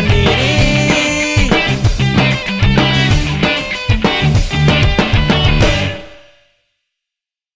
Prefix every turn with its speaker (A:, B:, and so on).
A: to meet